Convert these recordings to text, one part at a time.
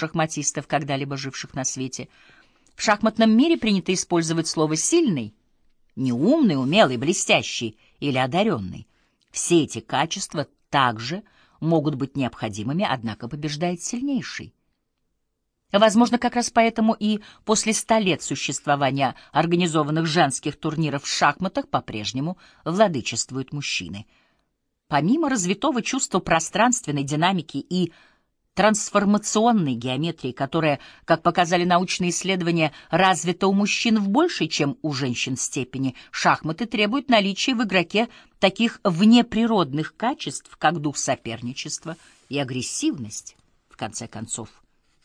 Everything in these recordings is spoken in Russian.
шахматистов, когда-либо живших на свете. В шахматном мире принято использовать слово «сильный», не умный, умелый, блестящий или одаренный. Все эти качества также могут быть необходимыми, однако побеждает сильнейший. Возможно, как раз поэтому и после ста лет существования организованных женских турниров в шахматах по-прежнему владычествуют мужчины. Помимо развитого чувства пространственной динамики и трансформационной геометрии, которая, как показали научные исследования, развита у мужчин в большей, чем у женщин степени, шахматы требуют наличия в игроке таких внеприродных качеств, как дух соперничества и агрессивность, в конце концов.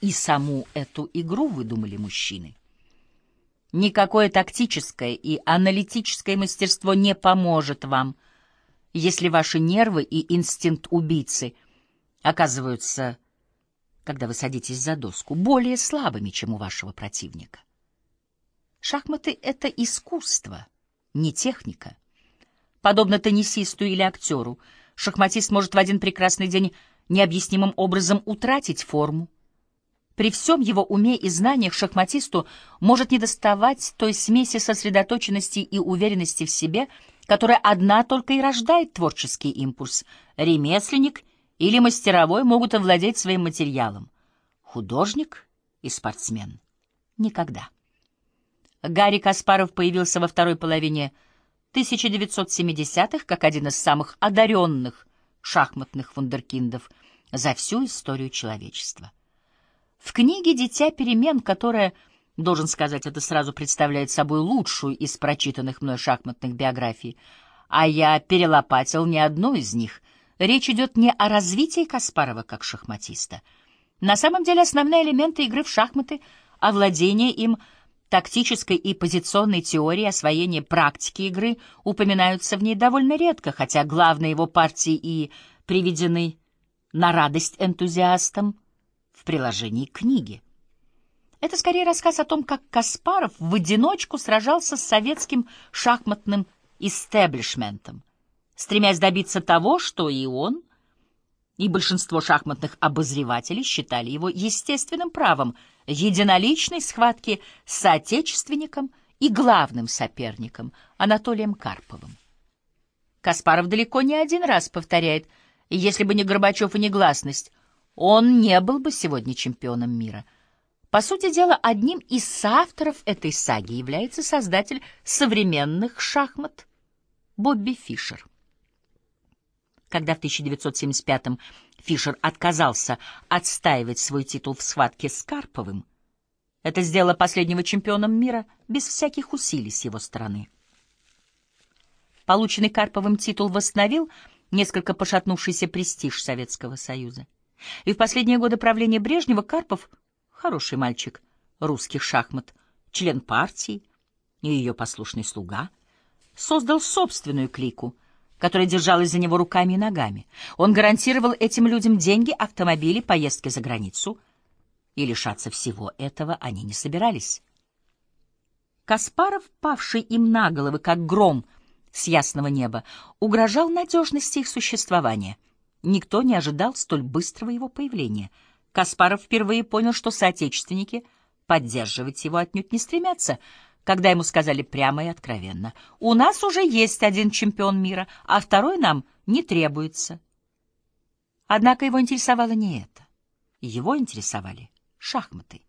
И саму эту игру выдумали мужчины. Никакое тактическое и аналитическое мастерство не поможет вам, если ваши нервы и инстинкт убийцы оказываются когда вы садитесь за доску, более слабыми, чем у вашего противника. Шахматы — это искусство, не техника. Подобно теннисисту или актеру, шахматист может в один прекрасный день необъяснимым образом утратить форму. При всем его уме и знаниях шахматисту может недоставать той смеси сосредоточенности и уверенности в себе, которая одна только и рождает творческий импульс. Ремесленник — или мастеровой могут овладеть своим материалом. Художник и спортсмен — никогда. Гарри Каспаров появился во второй половине 1970-х как один из самых одаренных шахматных вундеркиндов за всю историю человечества. В книге «Дитя перемен», которая, должен сказать, это сразу представляет собой лучшую из прочитанных мной шахматных биографий, а я перелопатил не одну из них — Речь идет не о развитии Каспарова как шахматиста. На самом деле основные элементы игры в шахматы, овладение им, тактической и позиционной теории освоения практики игры упоминаются в ней довольно редко, хотя главные его партии и приведены на радость энтузиастам в приложении к книге. Это скорее рассказ о том, как Каспаров в одиночку сражался с советским шахматным истеблишментом стремясь добиться того, что и он, и большинство шахматных обозревателей считали его естественным правом единоличной схватки с соотечественником и главным соперником Анатолием Карповым. Каспаров далеко не один раз повторяет, если бы не Горбачев и не гласность, он не был бы сегодня чемпионом мира. По сути дела, одним из соавторов этой саги является создатель современных шахмат Бобби Фишер когда в 1975-м Фишер отказался отстаивать свой титул в схватке с Карповым. Это сделало последнего чемпионом мира без всяких усилий с его стороны. Полученный Карповым титул восстановил несколько пошатнувшийся престиж Советского Союза. И в последние годы правления Брежнева Карпов — хороший мальчик русских шахмат, член партии и ее послушный слуга — создал собственную клику — которая держалась за него руками и ногами. Он гарантировал этим людям деньги, автомобили, поездки за границу. И лишаться всего этого они не собирались. Каспаров, павший им на головы, как гром с ясного неба, угрожал надежности их существования. Никто не ожидал столь быстрого его появления. Каспаров впервые понял, что соотечественники поддерживать его отнюдь не стремятся — когда ему сказали прямо и откровенно, «У нас уже есть один чемпион мира, а второй нам не требуется». Однако его интересовало не это. Его интересовали шахматы.